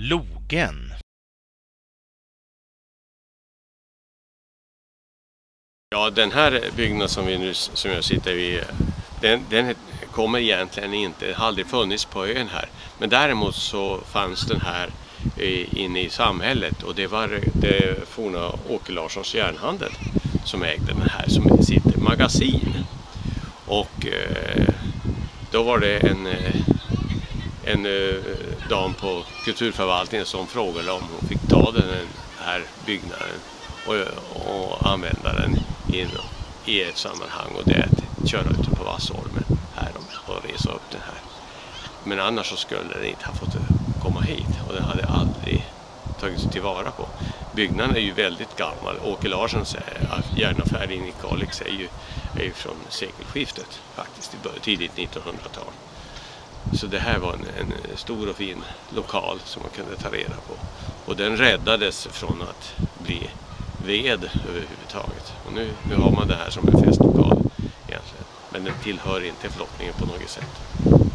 Logen Ja, den här byggnaden som, vi nu, som jag sitter vid, den, den kommer egentligen inte, har aldrig funnits på ön här. Men däremot så fanns den här inne i samhället och det var det forna Åke Larssons järnhandel som ägde den här som sitt magasin. Och eh, då var det en, eh, en eh, dam på kulturförvaltningen som frågade om hon fick ta den här byggnaden och, och använda den in, i ett sammanhang och det är att köra ute på Vassholmen här och resa upp den här. Men annars så skulle den inte ha fått komma hit och den hade aldrig tagits tillvara på. Byggnaden är ju väldigt gammal. Åke Larssons järnaffär inne i Kalix är ju, är ju från sekelskiftet faktiskt, tidigt 1900-tal. Så det här var en, en, stor och fin lokal som man kunde ta reda på. Och den räddades från att bli ved överhuvudtaget. Och nu, nu har man det här som en festlokal egentligen. Men den tillhör inte flottningen på något sätt.